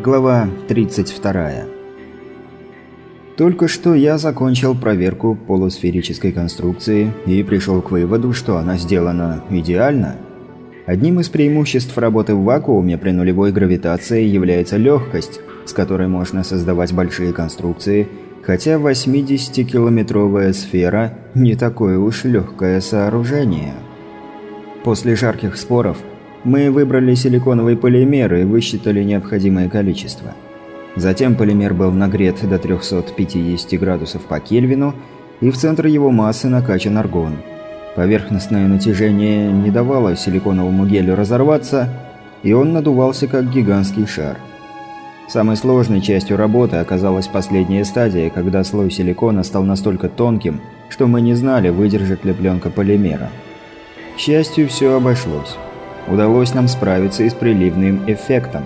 Глава 32. Только что я закончил проверку полусферической конструкции и пришел к выводу, что она сделана идеально. Одним из преимуществ работы в вакууме при нулевой гравитации является легкость, с которой можно создавать большие конструкции, хотя 80-километровая сфера – не такое уж легкое сооружение. После жарких споров мы выбрали силиконовый полимер и высчитали необходимое количество. Затем полимер был нагрет до 350 градусов по Кельвину, и в центр его массы накачан аргон. Поверхностное натяжение не давало силиконовому гелю разорваться, и он надувался как гигантский шар. Самой сложной частью работы оказалась последняя стадия, когда слой силикона стал настолько тонким, что мы не знали, выдержит ли пленка полимера. К счастью, все обошлось удалось нам справиться и с приливным эффектом.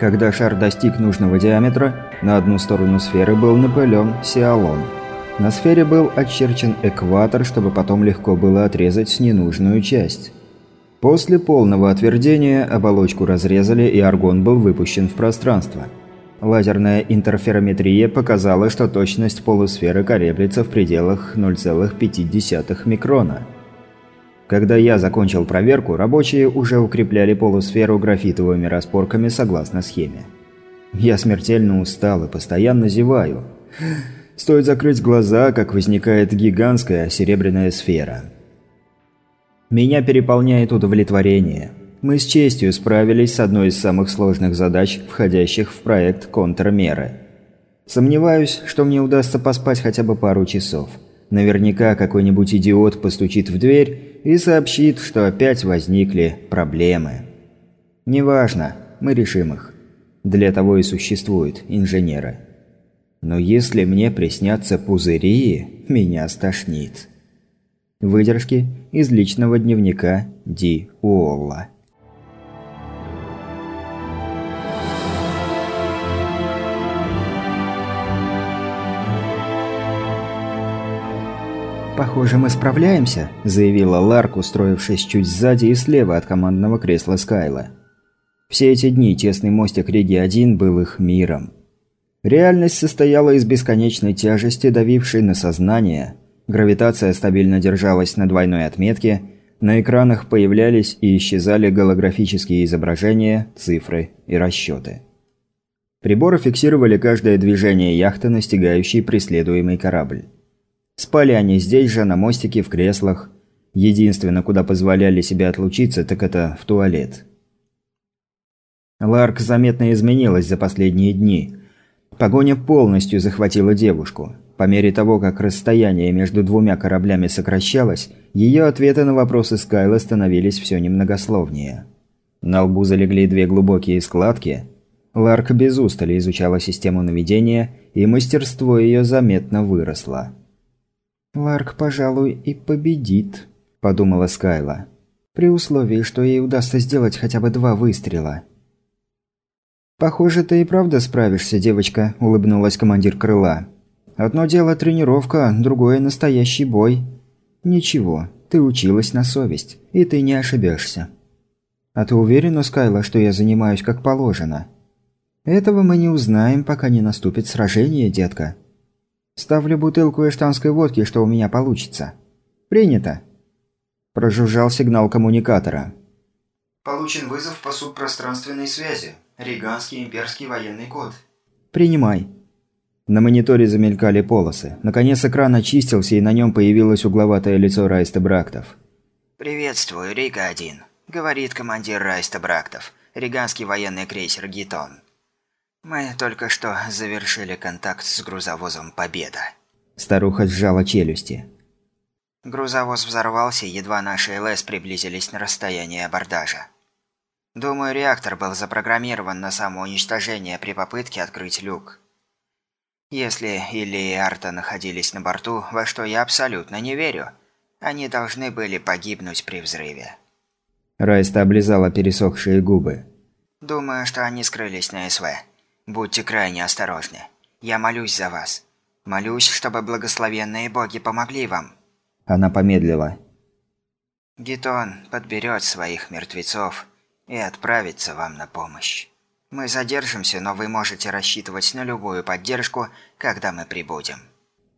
Когда шар достиг нужного диаметра, на одну сторону сферы был напылен сиалон. На сфере был очерчен экватор, чтобы потом легко было отрезать ненужную часть. После полного отвердения оболочку разрезали и аргон был выпущен в пространство. Лазерная интерферометрия показала, что точность полусферы колеблется в пределах 0,5 микрона. Когда я закончил проверку, рабочие уже укрепляли полусферу графитовыми распорками согласно схеме. Я смертельно устал и постоянно зеваю. Стоит закрыть глаза, как возникает гигантская серебряная сфера. Меня переполняет удовлетворение. Мы с честью справились с одной из самых сложных задач, входящих в проект контрмеры. Сомневаюсь, что мне удастся поспать хотя бы пару часов. Наверняка какой-нибудь идиот постучит в дверь и сообщит, что опять возникли проблемы. Неважно, мы решим их. Для того и существуют инженеры. Но если мне приснятся пузыри, меня стошнит. Выдержки из личного дневника Ди Уолла. «Похоже, мы справляемся», – заявила Ларк, устроившись чуть сзади и слева от командного кресла Скайла. Все эти дни тесный мостик Риги-1 был их миром. Реальность состояла из бесконечной тяжести, давившей на сознание. Гравитация стабильно держалась на двойной отметке, на экранах появлялись и исчезали голографические изображения, цифры и расчеты. Приборы фиксировали каждое движение яхты, настигающей преследуемый корабль. Спали они здесь же, на мостике, в креслах. Единственное, куда позволяли себе отлучиться, так это в туалет. Ларк заметно изменилась за последние дни. Погоня полностью захватила девушку. По мере того, как расстояние между двумя кораблями сокращалось, ее ответы на вопросы Скайла становились все немногословнее. На лбу залегли две глубокие складки. Ларк без устали изучала систему наведения, и мастерство ее заметно выросло. «Ларк, пожалуй, и победит», – подумала Скайла. «При условии, что ей удастся сделать хотя бы два выстрела». «Похоже, ты и правда справишься, девочка», – улыбнулась командир крыла. «Одно дело тренировка, другое – настоящий бой». «Ничего, ты училась на совесть, и ты не ошибешься». «А ты уверена, Скайла, что я занимаюсь как положено?» «Этого мы не узнаем, пока не наступит сражение, детка», Ставлю бутылку эштанской водки, что у меня получится. Принято. Прожужжал сигнал коммуникатора. Получен вызов по субпространственной связи. Риганский имперский военный код. Принимай. На мониторе замелькали полосы. Наконец экран очистился, и на нем появилось угловатое лицо Райста Брактов. «Приветствую, Рига-1», — говорит командир Райста Брактов, риганский военный крейсер «Гитон». «Мы только что завершили контакт с грузовозом «Победа». Старуха сжала челюсти. Грузовоз взорвался, едва наши ЛС приблизились на расстояние абордажа. Думаю, реактор был запрограммирован на самоуничтожение при попытке открыть люк. Если Илли и Арта находились на борту, во что я абсолютно не верю, они должны были погибнуть при взрыве. Райста облизала пересохшие губы. Думаю, что они скрылись на СВ. Будьте крайне осторожны. Я молюсь за вас. Молюсь, чтобы благословенные боги помогли вам. Она помедлила. Гитон подберет своих мертвецов и отправится вам на помощь. Мы задержимся, но вы можете рассчитывать на любую поддержку, когда мы прибудем.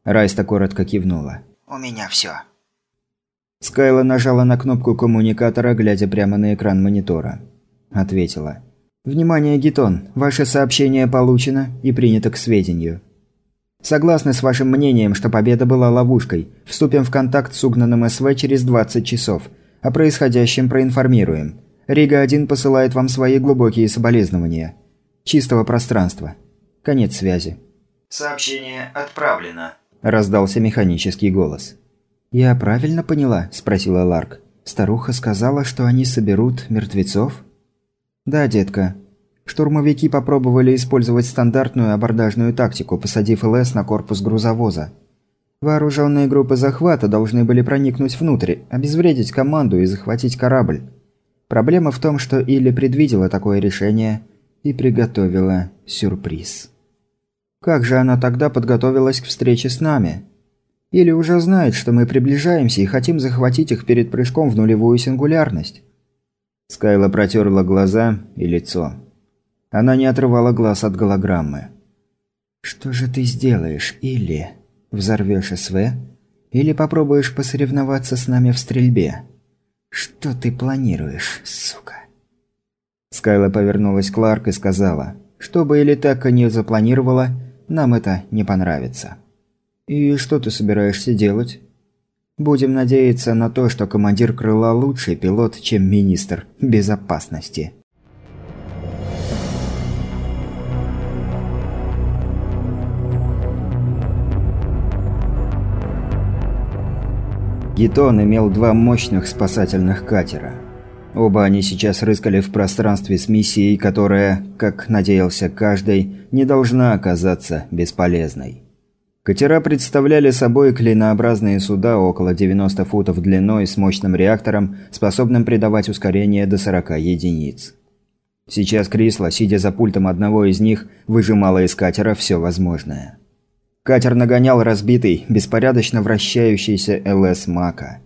Райста коротко кивнула. У меня все. Скайла нажала на кнопку коммуникатора, глядя прямо на экран монитора. Ответила. «Внимание, Гитон, ваше сообщение получено и принято к сведению. Согласны с вашим мнением, что победа была ловушкой. Вступим в контакт с угнанным СВ через 20 часов. О происходящем проинформируем. Рига-1 посылает вам свои глубокие соболезнования. Чистого пространства. Конец связи». «Сообщение отправлено», – раздался механический голос. «Я правильно поняла?» – спросила Ларк. «Старуха сказала, что они соберут мертвецов?» «Да, детка. Штурмовики попробовали использовать стандартную абордажную тактику, посадив ЛС на корпус грузовоза. Вооруженные группы захвата должны были проникнуть внутрь, обезвредить команду и захватить корабль. Проблема в том, что Илли предвидела такое решение и приготовила сюрприз. Как же она тогда подготовилась к встрече с нами? Или уже знает, что мы приближаемся и хотим захватить их перед прыжком в нулевую сингулярность? Скайла протерла глаза и лицо. Она не отрывала глаз от голограммы. «Что же ты сделаешь, или взорвешь СВ, или попробуешь посоревноваться с нами в стрельбе? Что ты планируешь, сука?» Скайла повернулась к Ларк и сказала, «Что бы или так не запланировала, нам это не понравится». «И что ты собираешься делать?» «Будем надеяться на то, что командир крыла лучший пилот, чем министр безопасности». Гитон имел два мощных спасательных катера. Оба они сейчас рыскали в пространстве с миссией, которая, как надеялся каждый, не должна оказаться бесполезной. Катера представляли собой клинообразные суда около 90 футов длиной с мощным реактором, способным придавать ускорение до 40 единиц. Сейчас Крисла, сидя за пультом одного из них, выжимала из катера все возможное. Катер нагонял разбитый, беспорядочно вращающийся ЛС Мака.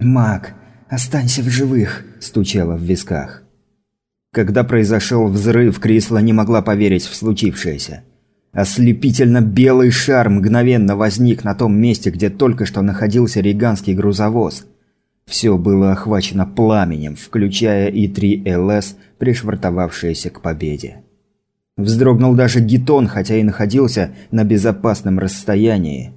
«Мак, останься в живых!» – стучало в висках. Когда произошел взрыв, Крисла не могла поверить в случившееся. Ослепительно белый шар мгновенно возник на том месте, где только что находился риганский грузовоз. Все было охвачено пламенем, включая и три ЛС, пришвартовавшиеся к победе. Вздрогнул даже Гитон, хотя и находился на безопасном расстоянии.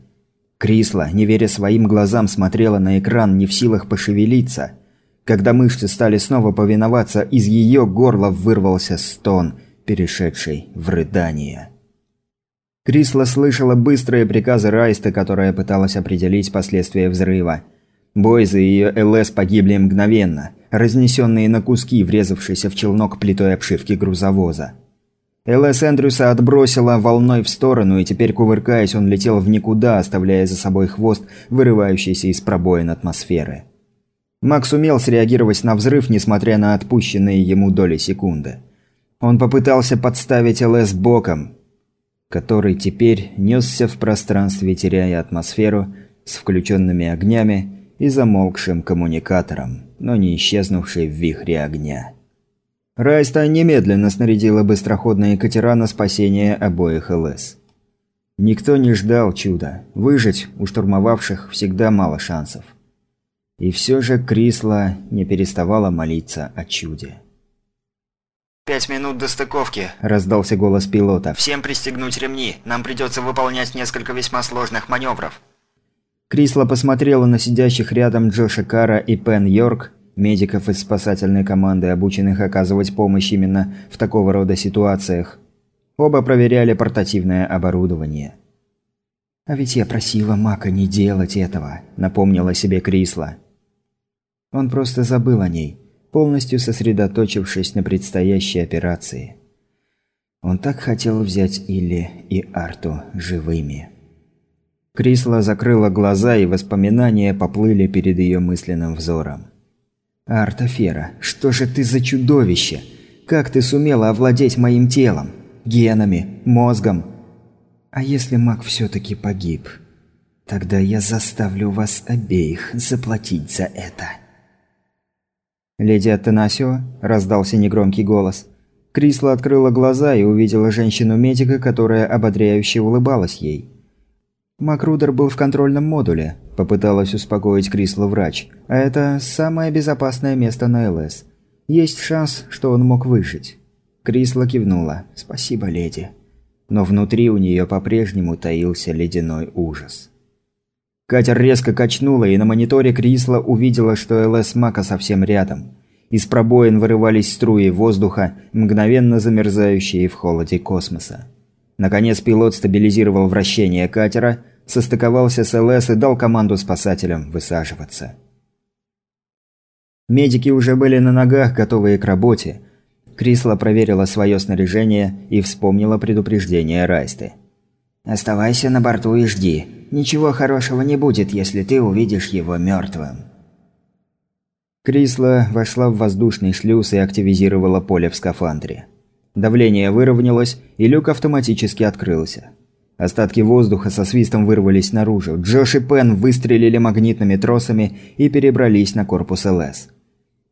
Крисла, не веря своим глазам, смотрела на экран, не в силах пошевелиться. Когда мышцы стали снова повиноваться, из ее горла вырвался стон, перешедший в рыдание. Крисла слышала быстрые приказы Райста, которая пыталась определить последствия взрыва. Бойзы и ее ЛС погибли мгновенно, разнесенные на куски, врезавшиеся в челнок плитой обшивки грузовоза. ЛС Эндрюса отбросила волной в сторону, и теперь, кувыркаясь, он летел в никуда, оставляя за собой хвост, вырывающийся из пробоин атмосферы. Макс умел среагировать на взрыв, несмотря на отпущенные ему доли секунды. Он попытался подставить ЛС боком, который теперь несся в пространстве, теряя атмосферу, с включенными огнями и замолкшим коммуникатором, но не исчезнувший в вихре огня. Райста немедленно снарядила быстроходные катера на спасение обоих ЛС. Никто не ждал чуда. Выжить у штурмовавших всегда мало шансов. И все же Крисла не переставала молиться о чуде. «Пять минут до стыковки», – раздался голос пилота. «Всем пристегнуть ремни. Нам придется выполнять несколько весьма сложных маневров». Крисла посмотрела на сидящих рядом Джоша Кара и Пен Йорк медиков из спасательной команды, обученных оказывать помощь именно в такого рода ситуациях. Оба проверяли портативное оборудование. «А ведь я просила Мака не делать этого», – напомнила себе Крисла. Он просто забыл о ней, полностью сосредоточившись на предстоящей операции. Он так хотел взять Илли и Арту живыми. Крисла закрыла глаза, и воспоминания поплыли перед ее мысленным взором. «Артафера, что же ты за чудовище? Как ты сумела овладеть моим телом, генами, мозгом? А если маг все-таки погиб? Тогда я заставлю вас обеих заплатить за это». «Леди Атанасио?» – раздался негромкий голос. Крисла открыла глаза и увидела женщину-медика, которая ободряюще улыбалась ей. Макрудер был в контрольном модуле, попыталась успокоить Крисла врач. А это самое безопасное место на ЛС. Есть шанс, что он мог выжить. Крисла кивнула. «Спасибо, леди». Но внутри у нее по-прежнему таился ледяной ужас. Катер резко качнула, и на мониторе Крисла увидела, что ЛС Мака совсем рядом. Из пробоин вырывались струи воздуха, мгновенно замерзающие в холоде космоса. Наконец пилот стабилизировал вращение катера, состыковался с ЛС и дал команду спасателям высаживаться. Медики уже были на ногах, готовые к работе. Крисла проверила свое снаряжение и вспомнила предупреждение Райсты. «Оставайся на борту и жди. Ничего хорошего не будет, если ты увидишь его мертвым». Крисла вошла в воздушный шлюз и активизировала поле в скафандре. Давление выровнялось, и люк автоматически открылся. Остатки воздуха со свистом вырвались наружу. Джош и Пен выстрелили магнитными тросами и перебрались на корпус ЛС.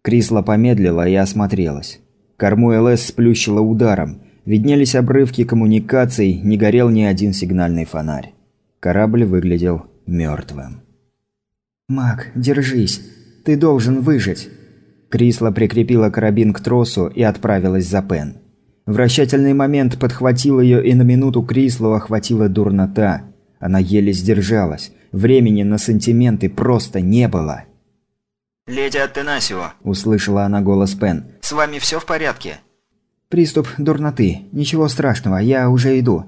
Крисла помедлила и осмотрелась. Корму ЛС сплющило ударом. Виднелись обрывки коммуникаций, не горел ни один сигнальный фонарь. Корабль выглядел мертвым. «Мак, держись. Ты должен выжить». Крисла прикрепила карабин к тросу и отправилась за Пен. Вращательный момент подхватил ее, и на минуту Крислу охватила дурнота. Она еле сдержалась. Времени на сантименты просто не было. «Леди Аттенасио», – услышала она голос Пен. «С вами все в порядке?» «Приступ дурноты. Ничего страшного, я уже иду».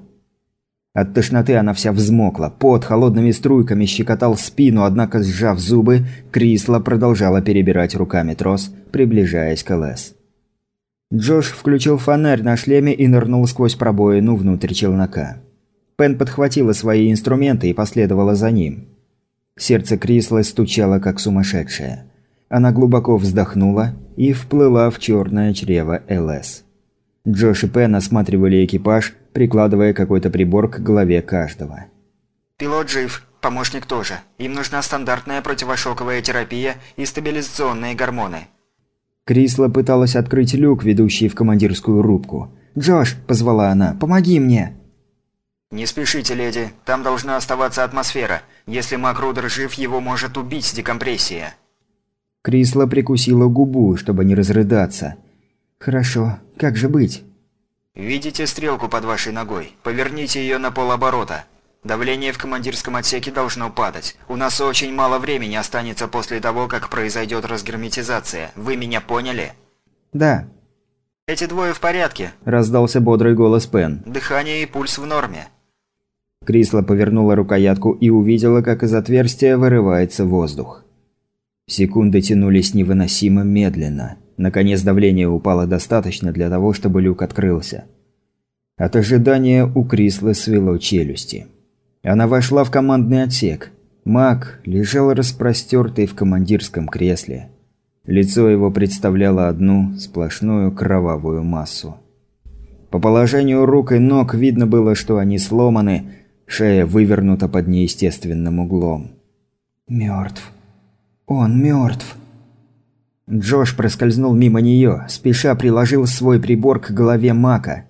От тошноты она вся взмокла, пот холодными струйками щекотал спину, однако, сжав зубы, Крисла продолжала перебирать руками трос, приближаясь к ЛС. Джош включил фонарь на шлеме и нырнул сквозь пробоину внутрь челнока. Пен подхватила свои инструменты и последовала за ним. Сердце Крисла стучало, как сумасшедшее. Она глубоко вздохнула и вплыла в черное чрево ЛС. Джош и Пен осматривали экипаж, прикладывая какой-то прибор к голове каждого. «Пилот жив, помощник тоже. Им нужна стандартная противошоковая терапия и стабилизационные гормоны». Крисла пыталась открыть люк, ведущий в командирскую рубку. «Джош!» – позвала она. «Помоги мне!» «Не спешите, леди. Там должна оставаться атмосфера. Если Макрудер жив, его может убить декомпрессия». Крисла прикусила губу, чтобы не разрыдаться. «Хорошо. Как же быть?» «Видите стрелку под вашей ногой? Поверните ее на полоборота. Давление в командирском отсеке должно падать. У нас очень мало времени останется после того, как произойдет разгерметизация. Вы меня поняли?» «Да». «Эти двое в порядке», – раздался бодрый голос Пен. «Дыхание и пульс в норме». Крисла повернула рукоятку и увидела, как из отверстия вырывается воздух. Секунды тянулись невыносимо медленно. Наконец давление упало достаточно для того, чтобы люк открылся. От ожидания у Крислы свело челюсти. Она вошла в командный отсек. Мак лежал распростертый в командирском кресле. Лицо его представляло одну сплошную кровавую массу. По положению рук и ног видно было, что они сломаны, шея вывернута под неестественным углом. «Мертв. Он мертв». Джош проскользнул мимо нее, спеша приложил свой прибор к голове Мака.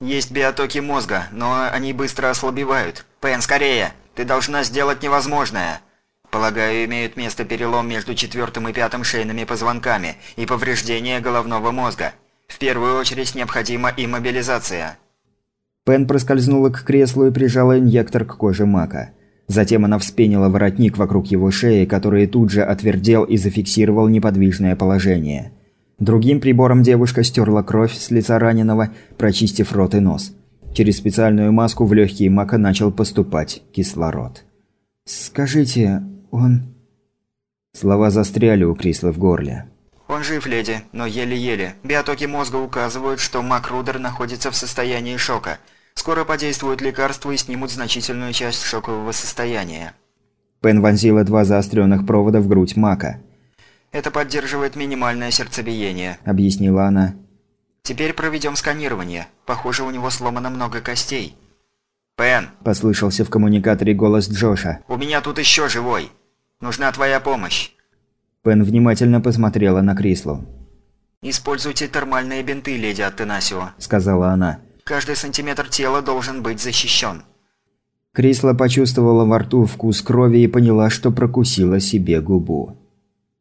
«Есть биотоки мозга, но они быстро ослабевают. Пен, скорее! Ты должна сделать невозможное!» Полагаю, имеют место перелом между четвертым и пятым шейными позвонками и повреждение головного мозга. В первую очередь необходима иммобилизация. Пен проскользнула к креслу и прижала инъектор к коже Мака. Затем она вспенила воротник вокруг его шеи, который тут же отвердел и зафиксировал неподвижное положение. Другим прибором девушка стерла кровь с лица раненого, прочистив рот и нос. Через специальную маску в легкие Мака начал поступать кислород. «Скажите, он...» Слова застряли у Крисла в горле. «Он жив, леди, но еле-еле. Биотоки мозга указывают, что Макрудер находится в состоянии шока. Скоро подействуют лекарства и снимут значительную часть шокового состояния». Пен вонзила два заостренных провода в грудь Мака. «Это поддерживает минимальное сердцебиение», — объяснила она. «Теперь проведем сканирование. Похоже, у него сломано много костей». «Пен!» – послышался в коммуникаторе голос Джоша. «У меня тут еще живой. Нужна твоя помощь». Пен внимательно посмотрела на Крислу. «Используйте термальные бинты, леди Аттенасио», – сказала она. «Каждый сантиметр тела должен быть защищен». Крисла почувствовала во рту вкус крови и поняла, что прокусила себе губу.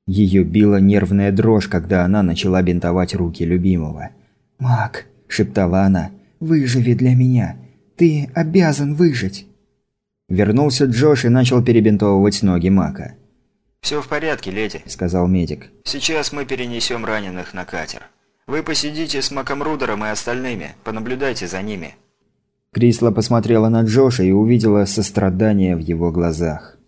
Ее била нервная дрожь, когда она начала бинтовать руки любимого. «Мак», – шептала она, – «выживи для меня. Ты обязан выжить». Вернулся Джош и начал перебинтовывать ноги Мака. «Все в порядке, леди», – сказал медик. «Сейчас мы перенесем раненых на катер. Вы посидите с Маком Рудером и остальными, понаблюдайте за ними». Крисла посмотрела на Джоша и увидела сострадание в его глазах.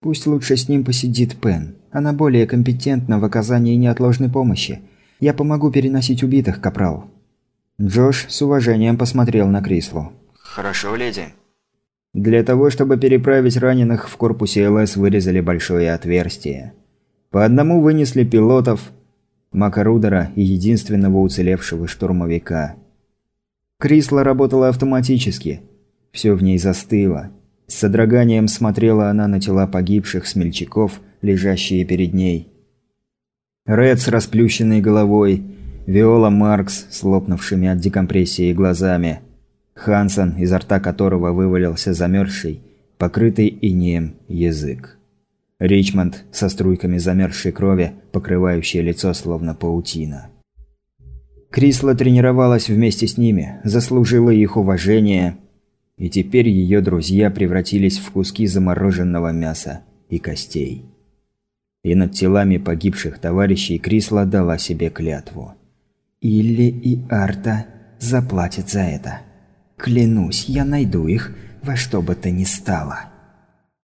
«Пусть лучше с ним посидит Пен. Она более компетентна в оказании неотложной помощи. Я помогу переносить убитых, Капрал». Джош с уважением посмотрел на Крислу. «Хорошо, леди». Для того, чтобы переправить раненых, в корпусе ЛС вырезали большое отверстие. По одному вынесли пилотов, Макарудера и единственного уцелевшего штурмовика. Крисла работала автоматически. Все в ней застыло. С содроганием смотрела она на тела погибших смельчаков, лежащие перед ней. Ред с расплющенной головой, Виола Маркс с лопнувшими от декомпрессии глазами – Хансон, изо рта которого вывалился замерзший, покрытый инеем язык. Ричмонд со струйками замерзшей крови, покрывающей лицо словно паутина. Крисла тренировалась вместе с ними, заслужила их уважение, и теперь ее друзья превратились в куски замороженного мяса и костей. И над телами погибших товарищей Крисла дала себе клятву. «Илли и Арта заплатят за это». Клянусь, я найду их во что бы то ни стало.